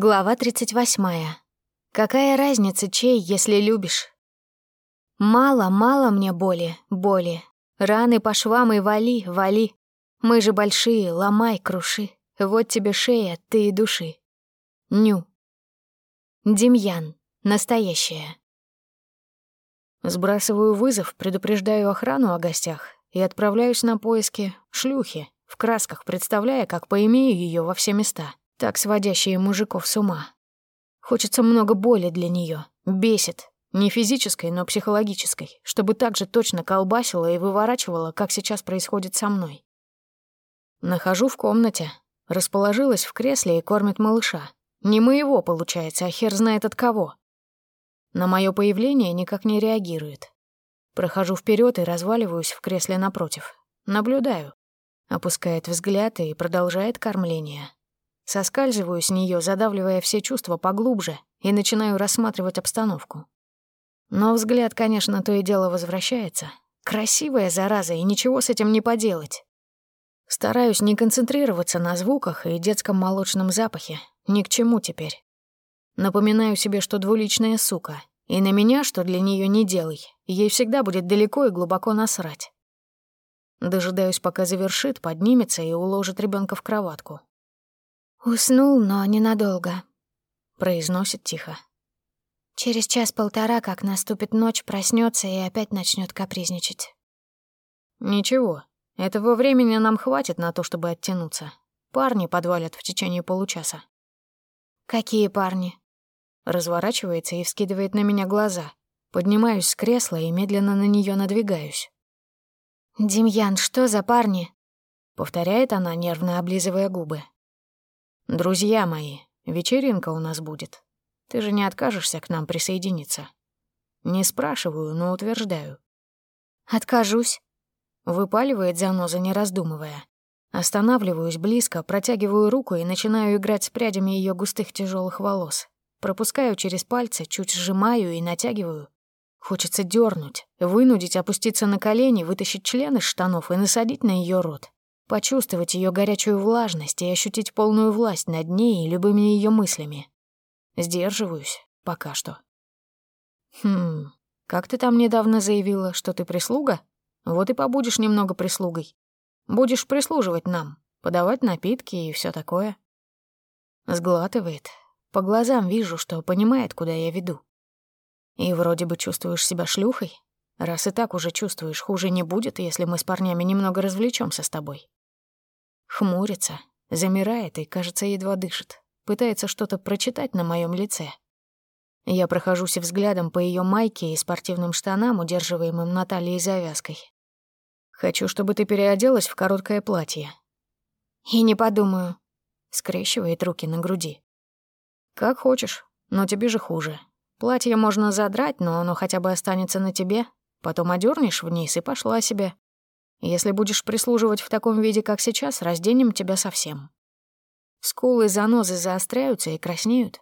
Глава 38. Какая разница, чей, если любишь? Мало, мало мне боли, боли. Раны по швам и вали, вали. Мы же большие, ломай, круши. Вот тебе шея, ты и души. Ню. Демьян. Настоящая. Сбрасываю вызов, предупреждаю охрану о гостях и отправляюсь на поиски шлюхи, в красках представляя, как поимею ее во все места так сводящие мужиков с ума. Хочется много боли для нее, бесит, не физической, но психологической, чтобы так же точно колбасила и выворачивала, как сейчас происходит со мной. Нахожу в комнате, расположилась в кресле и кормит малыша. Не моего, получается, а хер знает от кого. На мое появление никак не реагирует. Прохожу вперед и разваливаюсь в кресле напротив. Наблюдаю. Опускает взгляд и продолжает кормление. Соскальзываю с нее, задавливая все чувства поглубже, и начинаю рассматривать обстановку. Но взгляд, конечно, то и дело возвращается. Красивая зараза, и ничего с этим не поделать. Стараюсь не концентрироваться на звуках и детском молочном запахе. Ни к чему теперь. Напоминаю себе, что двуличная сука. И на меня, что для нее не делай. Ей всегда будет далеко и глубоко насрать. Дожидаюсь, пока завершит, поднимется и уложит ребенка в кроватку. «Уснул, но ненадолго», — произносит тихо. «Через час-полтора, как наступит ночь, проснется и опять начнет капризничать». «Ничего, этого времени нам хватит на то, чтобы оттянуться. Парни подвалят в течение получаса». «Какие парни?» Разворачивается и вскидывает на меня глаза. Поднимаюсь с кресла и медленно на нее надвигаюсь. «Демьян, что за парни?» Повторяет она, нервно облизывая губы. «Друзья мои, вечеринка у нас будет. Ты же не откажешься к нам присоединиться?» «Не спрашиваю, но утверждаю». «Откажусь», — выпаливает заноза, не раздумывая. Останавливаюсь близко, протягиваю руку и начинаю играть с прядями ее густых тяжелых волос. Пропускаю через пальцы, чуть сжимаю и натягиваю. Хочется дернуть, вынудить опуститься на колени, вытащить член из штанов и насадить на ее рот почувствовать ее горячую влажность и ощутить полную власть над ней и любыми ее мыслями. Сдерживаюсь пока что. Хм, как ты там недавно заявила, что ты прислуга? Вот и побудешь немного прислугой. Будешь прислуживать нам, подавать напитки и все такое. Сглатывает. По глазам вижу, что понимает, куда я веду. И вроде бы чувствуешь себя шлюхой. Раз и так уже чувствуешь, хуже не будет, если мы с парнями немного развлечемся с тобой. Хмурится, замирает и, кажется, едва дышит. Пытается что-то прочитать на моем лице. Я прохожусь взглядом по ее майке и спортивным штанам, удерживаемым на талии завязкой. «Хочу, чтобы ты переоделась в короткое платье». «И не подумаю», — скрещивает руки на груди. «Как хочешь, но тебе же хуже. Платье можно задрать, но оно хотя бы останется на тебе. Потом одернешь вниз и пошла себе. Если будешь прислуживать в таком виде, как сейчас, разденем тебя совсем. Скулы занозы заостряются и краснеют.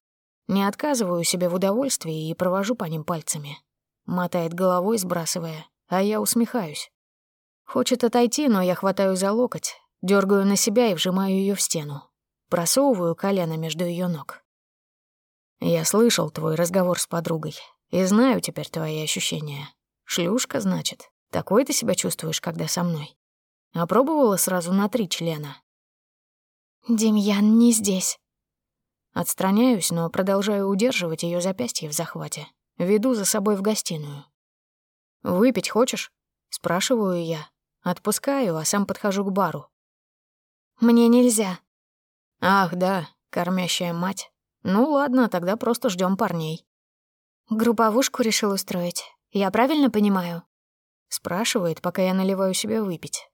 Не отказываю себе в удовольствии и провожу по ним пальцами. Мотает головой, сбрасывая, а я усмехаюсь. Хочет отойти, но я хватаю за локоть, дергаю на себя и вжимаю ее в стену. Просовываю колено между ее ног. Я слышал твой разговор с подругой и знаю теперь твои ощущения. Шлюшка, значит. Такой ты себя чувствуешь, когда со мной? Опробовала сразу на три члена. Демьян не здесь. Отстраняюсь, но продолжаю удерживать ее запястье в захвате. Веду за собой в гостиную. «Выпить хочешь?» — спрашиваю я. Отпускаю, а сам подхожу к бару. «Мне нельзя». «Ах, да, кормящая мать. Ну ладно, тогда просто ждем парней». «Групповушку решил устроить. Я правильно понимаю?» Спрашивает, пока я наливаю себе выпить.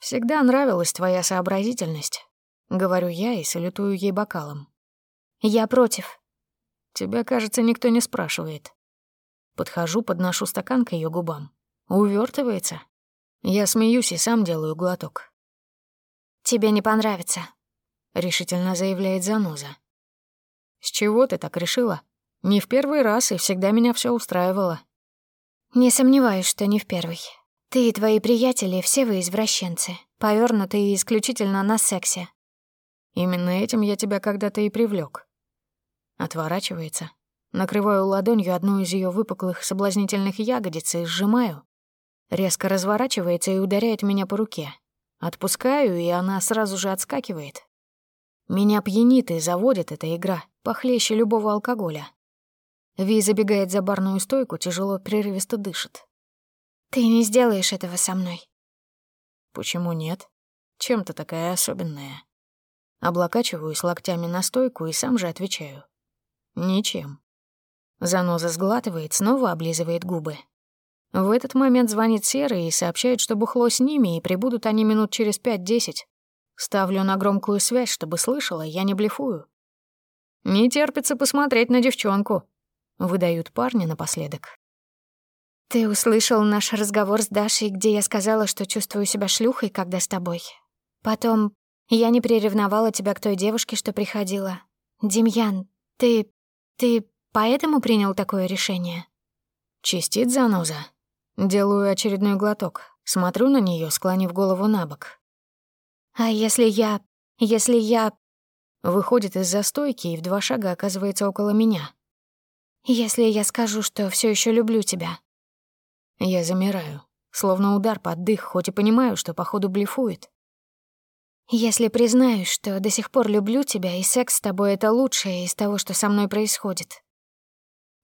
«Всегда нравилась твоя сообразительность», — говорю я и салютую ей бокалом. «Я против». «Тебя, кажется, никто не спрашивает». Подхожу, подношу стакан к ее губам. Увертывается. Я смеюсь и сам делаю глоток. «Тебе не понравится», — решительно заявляет заноза. «С чего ты так решила? Не в первый раз, и всегда меня все устраивало». «Не сомневаюсь, что не в первый. Ты и твои приятели, все вы извращенцы, повёрнутые исключительно на сексе». «Именно этим я тебя когда-то и привлёк. Отворачивается. Накрываю ладонью одну из ее выпуклых соблазнительных ягодиц и сжимаю. Резко разворачивается и ударяет меня по руке. Отпускаю, и она сразу же отскакивает. Меня пьянит и заводит эта игра, похлеще любого алкоголя. Ви забегает за барную стойку, тяжело, прерывисто дышит. «Ты не сделаешь этого со мной». «Почему нет? Чем ты такая особенная?» Облокачиваюсь локтями на стойку и сам же отвечаю. «Ничем». Заноза сглатывает, снова облизывает губы. В этот момент звонит Серый и сообщает, что бухло с ними, и прибудут они минут через пять-десять. Ставлю на громкую связь, чтобы слышала, я не блефую. «Не терпится посмотреть на девчонку», — выдают парни напоследок. «Ты услышал наш разговор с Дашей, где я сказала, что чувствую себя шлюхой, когда с тобой. Потом я не приревновала тебя к той девушке, что приходила. Демьян, ты... ты поэтому принял такое решение?» Чистит заноза. Делаю очередной глоток. Смотрю на нее, склонив голову на бок. «А если я... если я...» Выходит из застойки и в два шага оказывается около меня. «Если я скажу, что все еще люблю тебя?» Я замираю, словно удар под дых, хоть и понимаю, что походу блефует. «Если признаюсь, что до сих пор люблю тебя, и секс с тобой — это лучшее из того, что со мной происходит».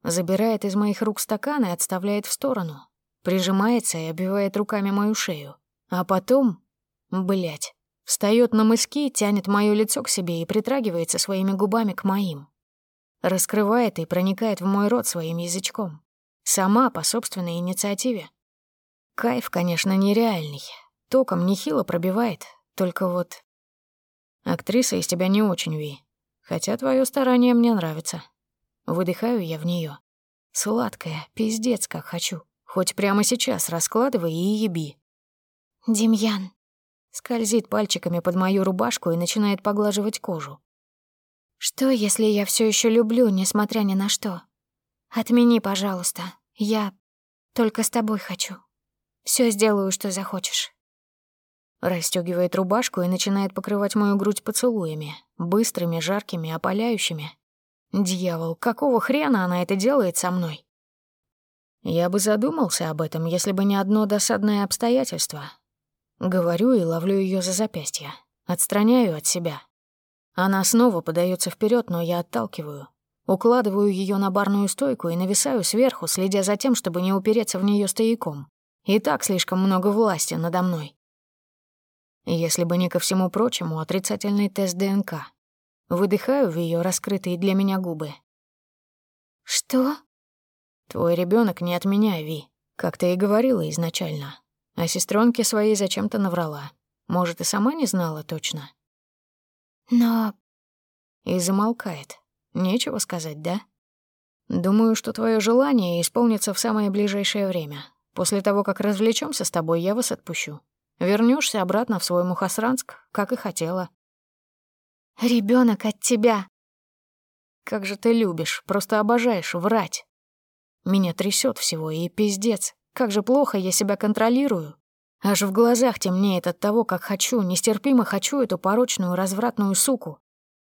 Забирает из моих рук стакан и отставляет в сторону. Прижимается и обвивает руками мою шею. А потом... блять. Встаёт на мыски, тянет моё лицо к себе и притрагивается своими губами к моим. Раскрывает и проникает в мой рот своим язычком. Сама, по собственной инициативе. Кайф, конечно, нереальный. Током нехило пробивает, только вот... Актриса из тебя не очень, Ви. Хотя твое старание мне нравится. Выдыхаю я в нее. Сладкая, пиздец, как хочу. Хоть прямо сейчас раскладывай и еби. «Демьян», Скользит пальчиками под мою рубашку и начинает поглаживать кожу. «Что, если я все еще люблю, несмотря ни на что? Отмени, пожалуйста. Я только с тобой хочу. Все сделаю, что захочешь». Растёгивает рубашку и начинает покрывать мою грудь поцелуями, быстрыми, жаркими, опаляющими. Дьявол, какого хрена она это делает со мной? Я бы задумался об этом, если бы не одно досадное обстоятельство, Говорю и ловлю ее за запястье. Отстраняю от себя. Она снова подается вперед, но я отталкиваю. Укладываю ее на барную стойку и нависаю сверху, следя за тем, чтобы не упереться в нее стояком. И так слишком много власти надо мной. Если бы не ко всему прочему отрицательный тест ДНК. Выдыхаю в ее раскрытые для меня губы. «Что?» «Твой ребенок не от меня, Ви, как ты и говорила изначально. А сестренке своей зачем-то наврала. Может, и сама не знала точно. Но... И замолкает. Нечего сказать, да? Думаю, что твое желание исполнится в самое ближайшее время. После того, как развлечемся с тобой, я вас отпущу. Вернешься обратно в свой Мухосранск, как и хотела. Ребенок от тебя. Как же ты любишь, просто обожаешь врать. Меня трясет всего, и пиздец. Как же плохо я себя контролирую. Аж в глазах темнеет от того, как хочу, нестерпимо хочу эту порочную, развратную суку.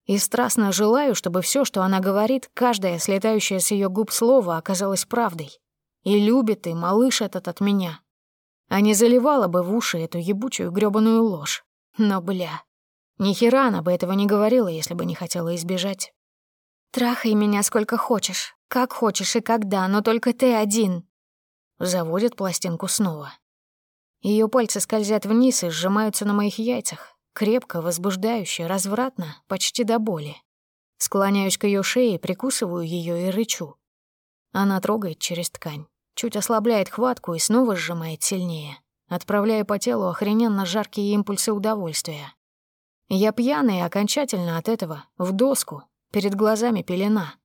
И страстно желаю, чтобы все, что она говорит, каждое слетающее с ее губ слово оказалось правдой. И любит и малыш этот от меня. А не заливала бы в уши эту ебучую грёбаную ложь. Но, бля, ни хера она бы этого не говорила, если бы не хотела избежать. «Трахай меня сколько хочешь, как хочешь и когда, но только ты один», Заводит пластинку снова. Ее пальцы скользят вниз и сжимаются на моих яйцах. Крепко, возбуждающе, развратно, почти до боли. Склоняюсь к ее шее, прикусываю ее и рычу. Она трогает через ткань, чуть ослабляет хватку и снова сжимает сильнее, отправляя по телу охрененно жаркие импульсы удовольствия. Я пьяный окончательно от этого, в доску, перед глазами пелена.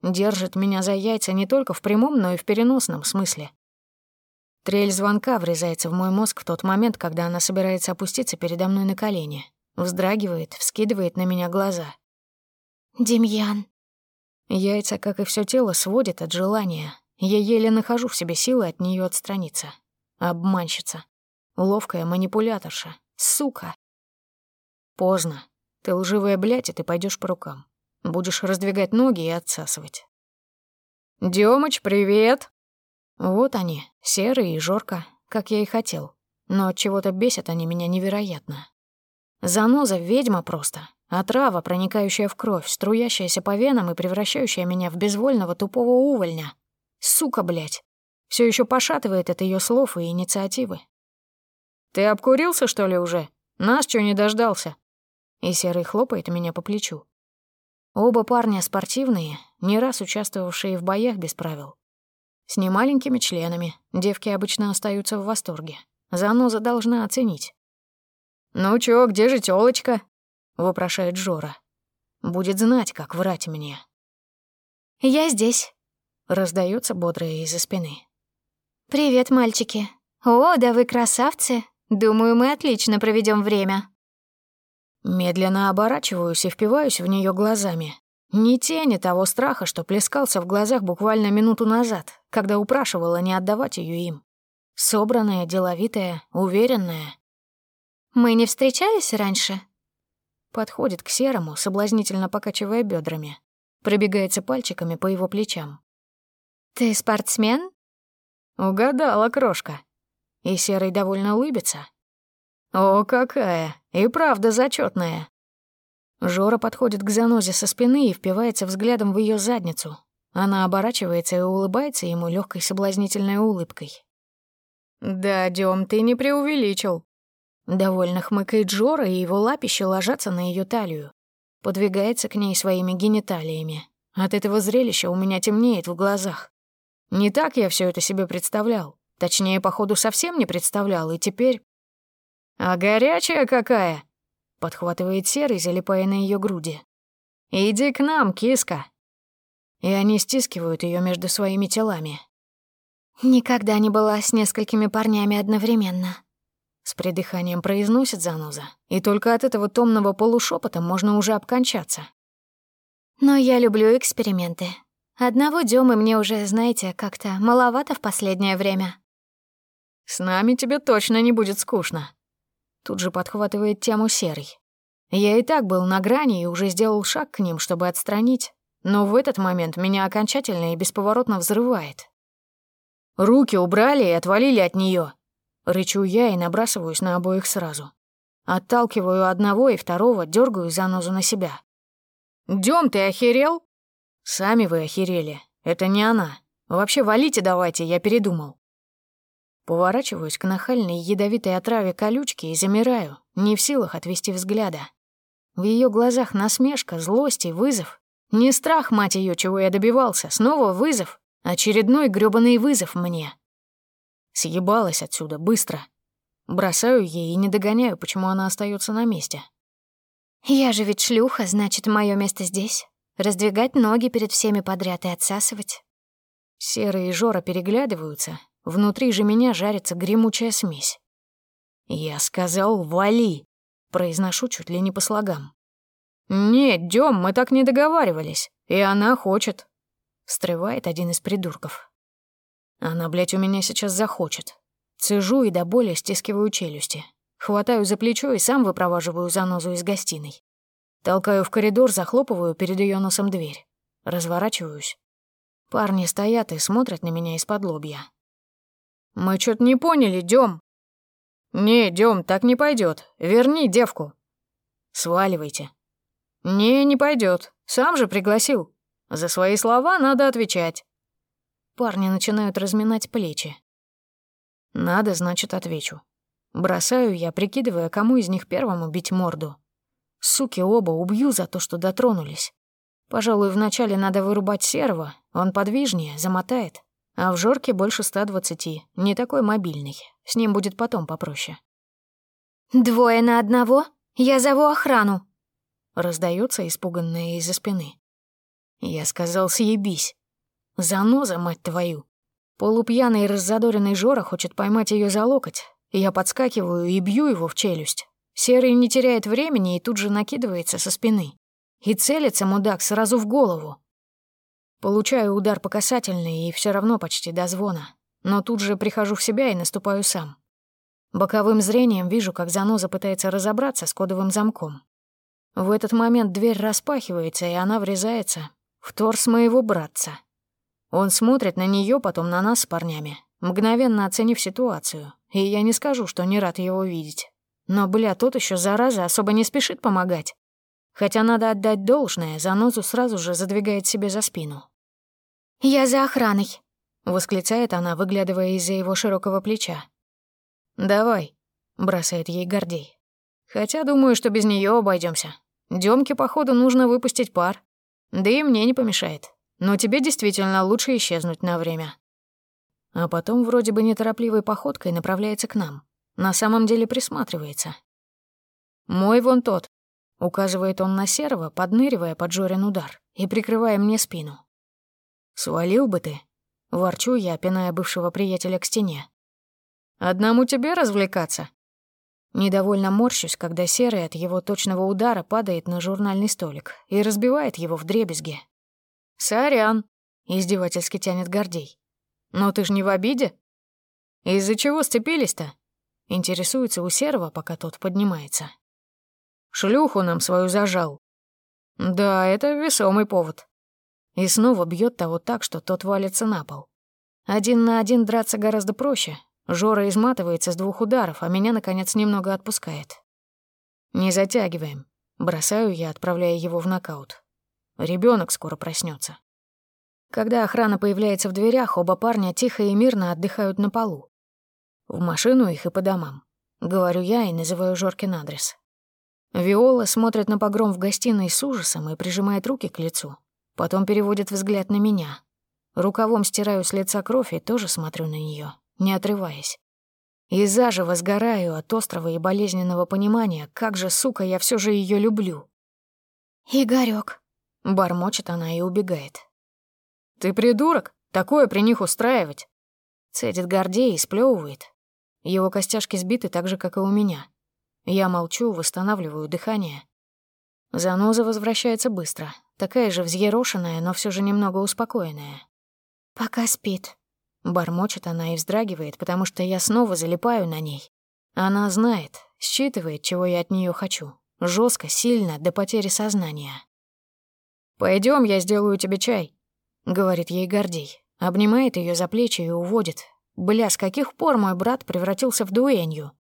Держит меня за яйца не только в прямом, но и в переносном смысле. Трель звонка врезается в мой мозг в тот момент, когда она собирается опуститься передо мной на колени. Вздрагивает, вскидывает на меня глаза. «Демьян». Яйца, как и все тело, сводит от желания. Я еле нахожу в себе силы от нее отстраниться. Обманщица. Ловкая манипуляторша. Сука. Поздно. Ты лживая блядь, и ты пойдешь по рукам. Будешь раздвигать ноги и отсасывать. «Дёмыч, привет!» Вот они, Серый и Жорка, как я и хотел. Но от чего то бесят они меня невероятно. Заноза — ведьма просто, отрава, а проникающая в кровь, струящаяся по венам и превращающая меня в безвольного тупого увольня. Сука, блядь. Все еще пошатывает от ее слов и инициативы. «Ты обкурился, что ли, уже? Нас что не дождался?» И Серый хлопает меня по плечу. Оба парня спортивные, не раз участвовавшие в боях без правил. С немаленькими членами, девки обычно остаются в восторге. Заноза должна оценить. «Ну чё, где же тёлочка?» — вопрошает Жора. «Будет знать, как врать мне». «Я здесь», — раздается бодрое из-за спины. «Привет, мальчики. О, да вы красавцы. Думаю, мы отлично проведем время». Медленно оборачиваюсь и впиваюсь в нее глазами. Ни тени того страха, что плескался в глазах буквально минуту назад, когда упрашивала не отдавать ее им. Собранная, деловитая, уверенная. «Мы не встречались раньше?» Подходит к Серому, соблазнительно покачивая бедрами. Пробегается пальчиками по его плечам. «Ты спортсмен?» «Угадала, крошка». И Серый довольно улыбится, «О, какая! И правда зачетная. Жора подходит к занозе со спины и впивается взглядом в ее задницу. Она оборачивается и улыбается ему легкой соблазнительной улыбкой. «Да, Дём, ты не преувеличил». Довольно хмыкает Жора, и его лапища ложатся на ее талию. Подвигается к ней своими гениталиями. От этого зрелища у меня темнеет в глазах. Не так я все это себе представлял. Точнее, походу, совсем не представлял, и теперь «А горячая какая!» — подхватывает Серый, залипая на ее груди. «Иди к нам, киска!» И они стискивают ее между своими телами. «Никогда не была с несколькими парнями одновременно», — с придыханием произносит заноза, и только от этого томного полушепота можно уже обкончаться. «Но я люблю эксперименты. Одного Дёмы мне уже, знаете, как-то маловато в последнее время». «С нами тебе точно не будет скучно», Тут же подхватывает тему Серый. Я и так был на грани и уже сделал шаг к ним, чтобы отстранить, но в этот момент меня окончательно и бесповоротно взрывает. Руки убрали и отвалили от нее. Рычу я и набрасываюсь на обоих сразу. Отталкиваю одного и второго, дергаю занозу на себя. Дем, ты охерел?» «Сами вы охерели. Это не она. Вообще валите давайте, я передумал». Поворачиваюсь к нахальной ядовитой отраве колючки и замираю, не в силах отвести взгляда. В ее глазах насмешка, злость и вызов. Не страх, мать ее, чего я добивался, снова вызов. Очередной грёбаный вызов мне. Съебалась отсюда, быстро. Бросаю ей и не догоняю, почему она остается на месте. «Я же ведь шлюха, значит, мое место здесь. Раздвигать ноги перед всеми подряд и отсасывать». Серый и Жора переглядываются, Внутри же меня жарится гремучая смесь. «Я сказал, вали!» Произношу чуть ли не по слогам. «Нет, Дём, мы так не договаривались. И она хочет». Встревает один из придурков. Она, блядь, у меня сейчас захочет. Цежу и до боли стискиваю челюсти. Хватаю за плечо и сам выпроваживаю занозу из гостиной. Толкаю в коридор, захлопываю перед ее носом дверь. Разворачиваюсь. Парни стоят и смотрят на меня из-под лобья. «Мы что-то не поняли, Дём». «Не, Дём, так не пойдет. Верни девку». «Сваливайте». «Не, не пойдет. Сам же пригласил. За свои слова надо отвечать». Парни начинают разминать плечи. «Надо, значит, отвечу». Бросаю я, прикидывая, кому из них первому бить морду. Суки оба убью за то, что дотронулись. Пожалуй, вначале надо вырубать серого, он подвижнее, замотает. А в Жорке больше 120, не такой мобильный. С ним будет потом попроще. «Двое на одного? Я зову охрану!» Раздается испуганное из-за спины. Я сказал, съебись. Заноза, мать твою. Полупьяный и раззадоренный Жора хочет поймать ее за локоть. Я подскакиваю и бью его в челюсть. Серый не теряет времени и тут же накидывается со спины. И целится мудак сразу в голову. Получаю удар по касательной и все равно почти до звона. Но тут же прихожу в себя и наступаю сам. Боковым зрением вижу, как заноза пытается разобраться с кодовым замком. В этот момент дверь распахивается, и она врезается в торс моего братца. Он смотрит на нее, потом на нас с парнями, мгновенно оценив ситуацию, и я не скажу, что не рад его видеть. Но, бля, тот еще зараза особо не спешит помогать. Хотя надо отдать должное, занозу сразу же задвигает себе за спину. «Я за охраной», — восклицает она, выглядывая из-за его широкого плеча. «Давай», — бросает ей Гордей. «Хотя думаю, что без нее обойдемся. Демке, походу, нужно выпустить пар. Да и мне не помешает. Но тебе действительно лучше исчезнуть на время». А потом вроде бы неторопливой походкой направляется к нам. На самом деле присматривается. «Мой вон тот», — указывает он на серого, подныривая под Жорин удар и прикрывая мне спину. «Свалил бы ты», — ворчу я, пиная бывшего приятеля к стене. «Одному тебе развлекаться?» Недовольно морщусь, когда серый от его точного удара падает на журнальный столик и разбивает его в дребезги. «Сорян», — издевательски тянет Гордей. «Но ты ж не в обиде? Из-за чего сцепились-то?» Интересуется у Серого, пока тот поднимается. «Шлюху нам свою зажал». «Да, это весомый повод». И снова бьет того так, что тот валится на пол. Один на один драться гораздо проще. Жора изматывается с двух ударов, а меня, наконец, немного отпускает. «Не затягиваем». Бросаю я, отправляя его в нокаут. Ребенок скоро проснется. Когда охрана появляется в дверях, оба парня тихо и мирно отдыхают на полу. В машину их и по домам. Говорю я и называю Жоркин адрес. Виола смотрит на погром в гостиной с ужасом и прижимает руки к лицу. Потом переводит взгляд на меня. Рукавом стираю с лица кровь и тоже смотрю на нее, не отрываясь. И заживо сгораю от острого и болезненного понимания, как же, сука, я все же ее люблю. «Игорёк», — бормочет она и убегает. «Ты придурок? Такое при них устраивать?» Цедит Гордей и сплёвывает, его костяшки сбиты так же, как и у меня. Я молчу, восстанавливаю дыхание. Заноза возвращается быстро, такая же взъерошенная, но все же немного успокоенная. «Пока спит», — бормочет она и вздрагивает, потому что я снова залипаю на ней. Она знает, считывает, чего я от нее хочу. жестко, сильно, до потери сознания. Пойдем, я сделаю тебе чай», — говорит ей Гордей. Обнимает ее за плечи и уводит, Бля, с каких пор мой брат превратился в дуэнью?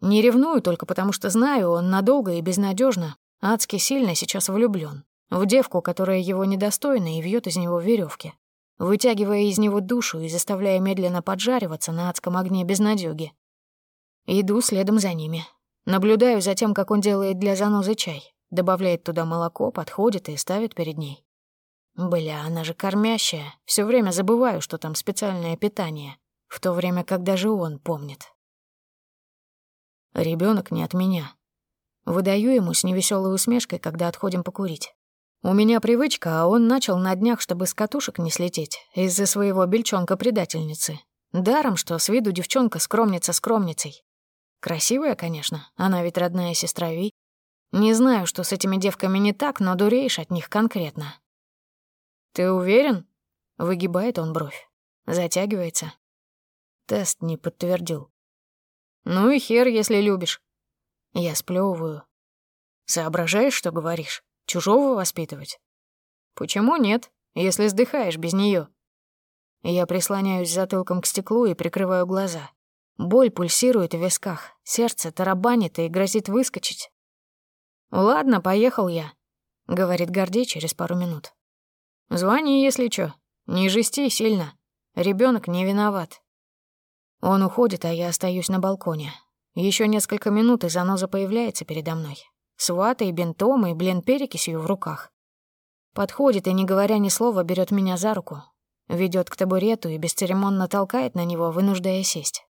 Не ревную только потому, что знаю, он надолго и безнадежно, адски сильно сейчас влюблен в девку, которая его недостойна и вьет из него веревки, вытягивая из него душу и заставляя медленно поджариваться на адском огне безнадёги. Иду следом за ними. Наблюдаю за тем, как он делает для занозы чай, добавляет туда молоко, подходит и ставит перед ней. Бля, она же кормящая. Все время забываю, что там специальное питание. В то время, как даже он помнит. Ребенок не от меня. Выдаю ему с невеселой усмешкой, когда отходим покурить. У меня привычка, а он начал на днях, чтобы с катушек не слететь, из-за своего бельчонка-предательницы. Даром, что с виду девчонка скромница скромницей. Красивая, конечно, она ведь родная сестра Ви. Не знаю, что с этими девками не так, но дуреешь от них конкретно. «Ты уверен?» — выгибает он бровь. Затягивается. Тест не подтвердил. «Ну и хер, если любишь». Я сплёвываю. «Соображаешь, что говоришь? Чужого воспитывать?» «Почему нет, если сдыхаешь без неё?» Я прислоняюсь затылком к стеклу и прикрываю глаза. Боль пульсирует в висках, сердце тарабанит и грозит выскочить. «Ладно, поехал я», — говорит Гордей через пару минут. Звони, если чё. Не жести сильно. Ребенок не виноват. Он уходит, а я остаюсь на балконе. Еще несколько минут, и заноза появляется передо мной. С ватой, бинтом и, блин, перекисью в руках. Подходит и, не говоря ни слова, берет меня за руку. ведет к табурету и бесцеремонно толкает на него, вынуждая сесть.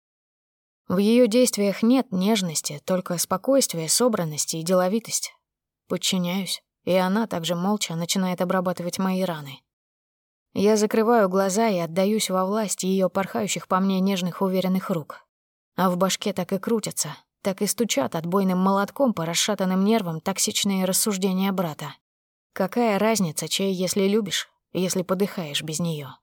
В ее действиях нет нежности, только спокойствие, собранность и деловитость. Подчиняюсь и она также молча начинает обрабатывать мои раны. Я закрываю глаза и отдаюсь во власть ее порхающих по мне нежных уверенных рук. А в башке так и крутятся, так и стучат отбойным молотком по расшатанным нервам токсичные рассуждения брата. Какая разница, чей, если любишь, если подыхаешь без нее?